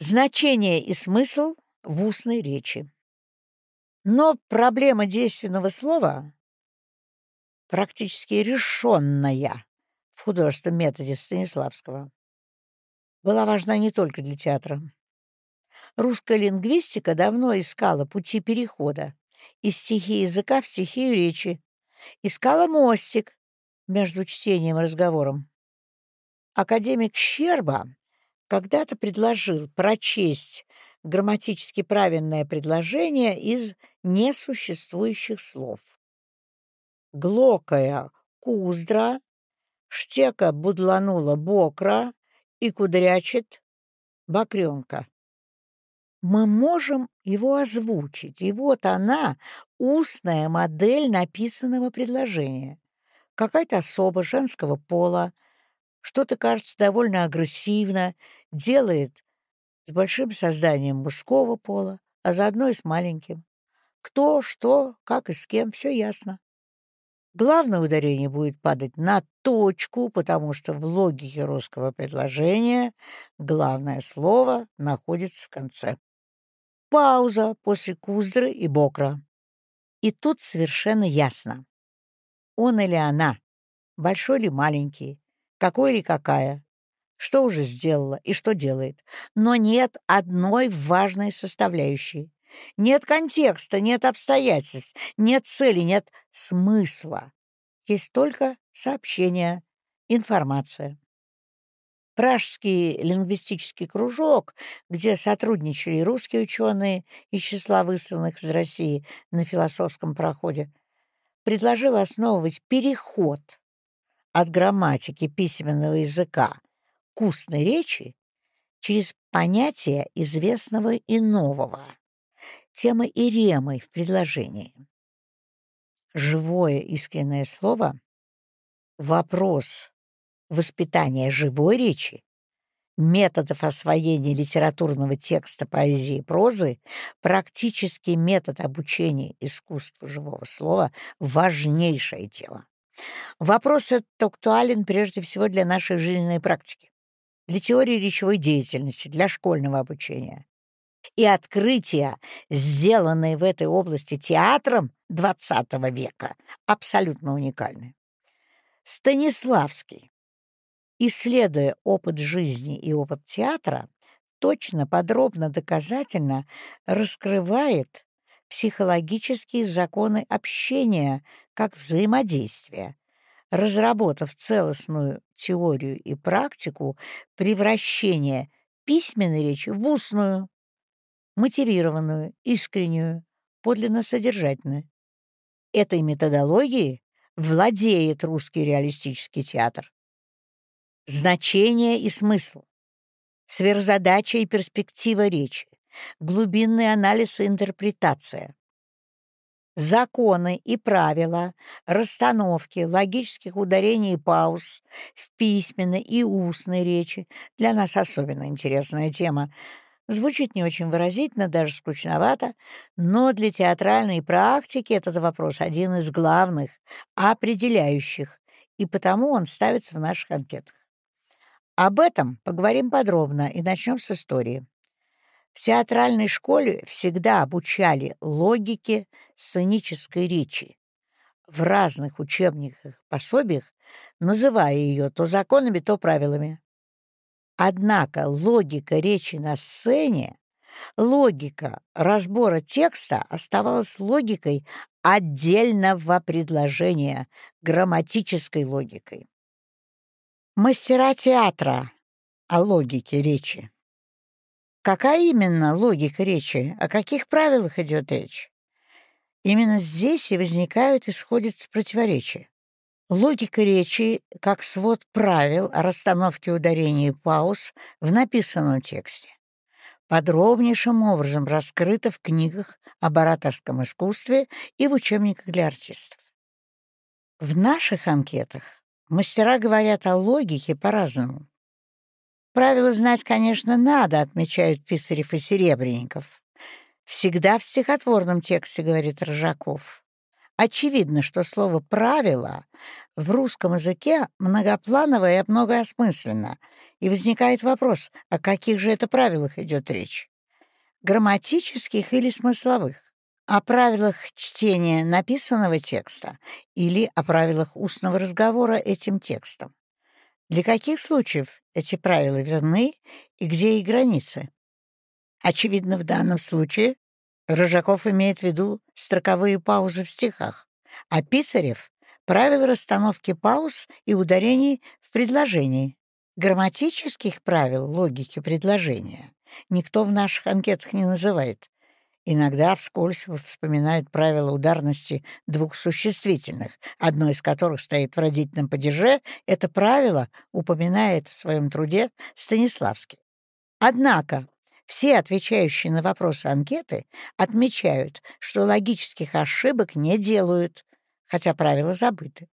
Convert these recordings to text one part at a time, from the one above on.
Значение и смысл в устной речи. Но проблема действенного слова практически решенная в художественном методе Станиславского была важна не только для театра. Русская лингвистика давно искала пути перехода из стихии языка в стихию речи, искала мостик между чтением и разговором. Академик Щерба когда-то предложил прочесть грамматически правильное предложение из несуществующих слов. Глокая куздра, штека будланула бокра и кудрячит бокренка. Мы можем его озвучить, и вот она, устная модель написанного предложения. Какая-то особа женского пола, что-то, кажется, довольно агрессивно, делает с большим созданием мужского пола, а заодно и с маленьким. Кто, что, как и с кем, все ясно. Главное ударение будет падать на точку, потому что в логике русского предложения главное слово находится в конце. Пауза после куздры и бокра. И тут совершенно ясно. Он или она, большой или маленький, какой или какая, что уже сделала и что делает. Но нет одной важной составляющей. Нет контекста, нет обстоятельств, нет цели, нет смысла. Есть только сообщение, информация. Пражский лингвистический кружок, где сотрудничали русские ученые из числа высланных из России на философском проходе, предложил основывать переход от грамматики письменного языка к устной речи через понятие известного и нового, темы иремы в предложении. Живое искреннее слово — вопрос воспитания живой речи, методов освоения литературного текста, поэзии и прозы, практический метод обучения искусству живого слова — важнейшее дело. Вопрос этот актуален прежде всего для нашей жизненной практики, для теории речевой деятельности, для школьного обучения и открытия, сделанные в этой области театром XX века, абсолютно уникальны. Станиславский, исследуя опыт жизни и опыт театра, точно, подробно, доказательно раскрывает психологические законы общения как взаимодействия, разработав целостную теорию и практику превращения письменной речи в устную, мотивированную, искреннюю, подлинно содержательную. Этой методологией владеет русский реалистический театр. Значение и смысл, сверхзадача и перспектива речи, глубинный анализ и интерпретация, законы и правила, расстановки логических ударений и пауз в письменной и устной речи для нас особенно интересная тема — Звучит не очень выразительно, даже скучновато, но для театральной практики этот вопрос один из главных, определяющих, и потому он ставится в наших анкетах. Об этом поговорим подробно и начнем с истории. В театральной школе всегда обучали логике сценической речи. В разных учебниках, пособиях, называя ее то законами, то правилами. Однако логика речи на сцене, логика разбора текста оставалась логикой отдельного предложения, грамматической логикой. Мастера театра о логике речи. Какая именно логика речи? О каких правилах идет речь? Именно здесь и возникают и сходятся противоречия. Логика речи как свод правил о расстановке ударений и пауз в написанном тексте подробнейшим образом раскрыта в книгах об ораторском искусстве и в учебниках для артистов. В наших анкетах мастера говорят о логике по-разному. Правила знать, конечно, надо, отмечают Писарев и Серебренников. Всегда в стихотворном тексте, говорит Рожаков. Очевидно, что слово «правило» в русском языке многоплановое и многоосмысленно, И возникает вопрос, о каких же это правилах идет речь? Грамматических или смысловых? О правилах чтения написанного текста или о правилах устного разговора этим текстом? Для каких случаев эти правила верны и где их границы? Очевидно, в данном случае Рыжаков имеет в виду строковые паузы в стихах, а Писарев — правила расстановки пауз и ударений в предложении. Грамматических правил логики предложения никто в наших анкетах не называет. Иногда вскользь вспоминают правила ударности двух существительных, одно из которых стоит в родительном падеже. Это правило упоминает в своем труде Станиславский. Однако все отвечающие на вопросы анкеты отмечают, что логических ошибок не делают, хотя правила забыты.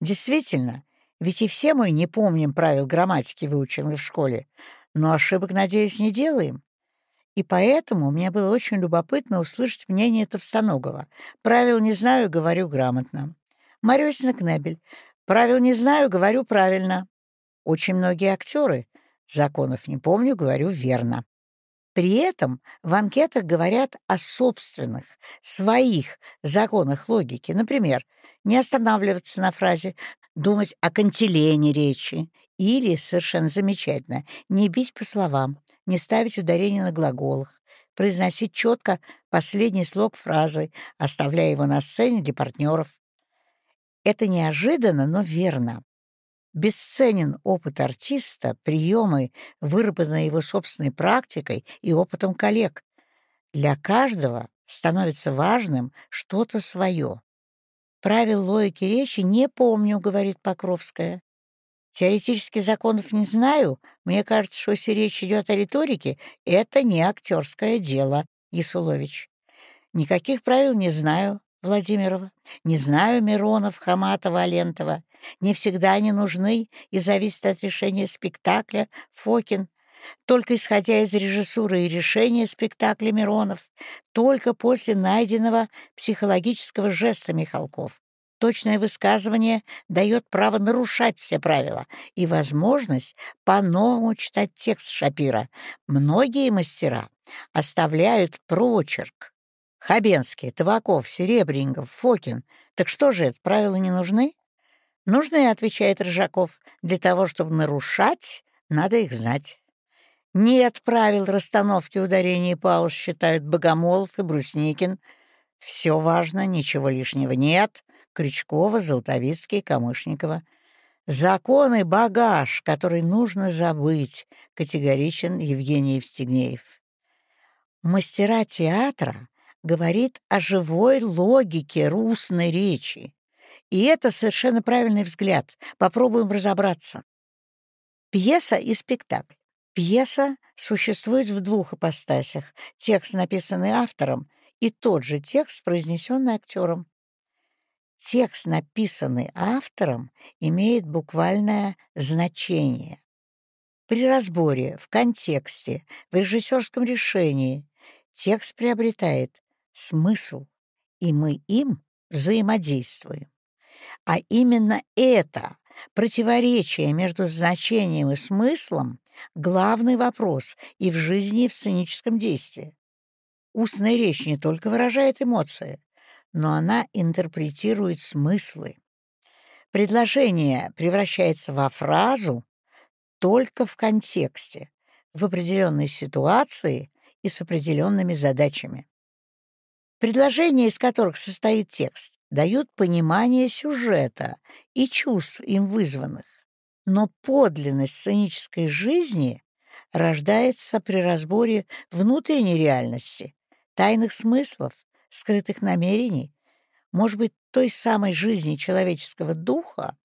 Действительно, ведь и все мы не помним правил грамматики, выученных в школе, но ошибок, надеюсь, не делаем. И поэтому мне было очень любопытно услышать мнение Товстоногова. Правил не знаю, говорю грамотно. Марёсина Кнебель. Правил не знаю, говорю правильно. Очень многие актеры. Законов не помню, говорю верно. При этом в анкетах говорят о собственных, своих законах логики. Например, не останавливаться на фразе, думать о кантилене речи или, совершенно замечательно, не бить по словам, не ставить ударение на глаголах, произносить четко последний слог фразы, оставляя его на сцене для партнеров. Это неожиданно, но верно. Бесценен опыт артиста, приемы, выработанные его собственной практикой и опытом коллег. Для каждого становится важным что-то свое. Правил логики речи не помню, говорит Покровская. Теоретических законов не знаю. Мне кажется, что если речь идет о риторике, это не актерское дело, Ясулович. Никаких правил не знаю, Владимирова. Не знаю Миронов, Хаматова, Алентова. Не всегда они нужны и зависят от решения спектакля, Фокин. Только исходя из режиссуры и решения спектакля Миронов, только после найденного психологического жеста Михалков. Точное высказывание дает право нарушать все правила и возможность по-новому читать текст Шапира. Многие мастера оставляют прочерк. Хабенский, Табаков, Серебренников, Фокин. Так что же это, правила не нужны? «Нужны», — отвечает Рыжаков, — «для того, чтобы нарушать, надо их знать». Нет правил расстановки ударений и пауз, считают Богомолов и Брусникин. Все важно, ничего лишнего нет. Крючкова, Золотовицкий, Камышникова. Закон и багаж, который нужно забыть, категоричен Евгений Евстигнеев. Мастера театра говорит о живой логике русной речи. И это совершенно правильный взгляд. Попробуем разобраться. Пьеса и спектакль. Пьеса существует в двух ипостасях. Текст, написанный автором, и тот же текст, произнесенный актером. Текст, написанный автором, имеет буквальное значение. При разборе, в контексте, в режиссерском решении текст приобретает смысл, и мы им взаимодействуем. А именно это противоречие между значением и смыслом — главный вопрос и в жизни, и в сценическом действии. Устная речь не только выражает эмоции, но она интерпретирует смыслы. Предложение превращается во фразу только в контексте, в определенной ситуации и с определенными задачами. Предложения, из которых состоит текст, дают понимание сюжета и чувств им вызванных. Но подлинность сценической жизни рождается при разборе внутренней реальности, тайных смыслов, скрытых намерений, может быть, той самой жизни человеческого духа,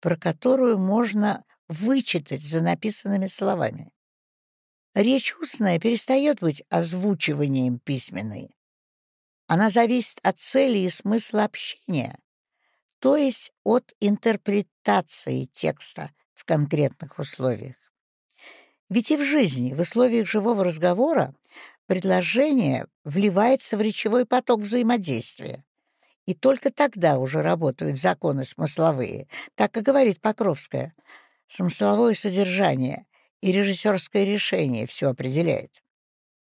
про которую можно вычитать за написанными словами. Речь устная перестает быть озвучиванием письменной, она зависит от цели и смысла общения, то есть от интерпретации текста в конкретных условиях. Ведь и в жизни, в условиях живого разговора, предложение вливается в речевой поток взаимодействия. И только тогда уже работают законы смысловые, так и говорит Покровская. Смысловое содержание и режиссерское решение все определяет.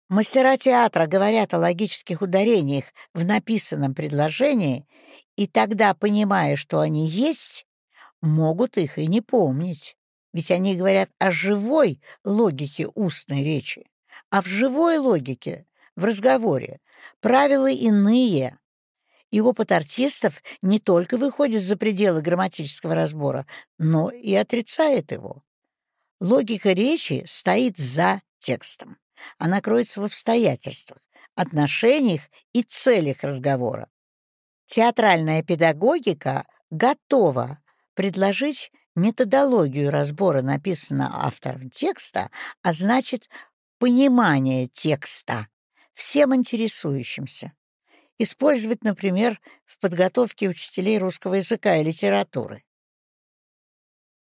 Мастера театра говорят о логических ударениях в написанном предложении, и тогда, понимая, что они есть, могут их и не помнить. Ведь они говорят о живой логике устной речи. А в живой логике, в разговоре, правила иные. И опыт артистов не только выходит за пределы грамматического разбора, но и отрицает его. Логика речи стоит за текстом. Она кроется в обстоятельствах, отношениях и целях разговора. Театральная педагогика готова предложить методологию разбора написанного автором текста, а значит, понимание текста всем интересующимся. Использовать, например, в подготовке учителей русского языка и литературы.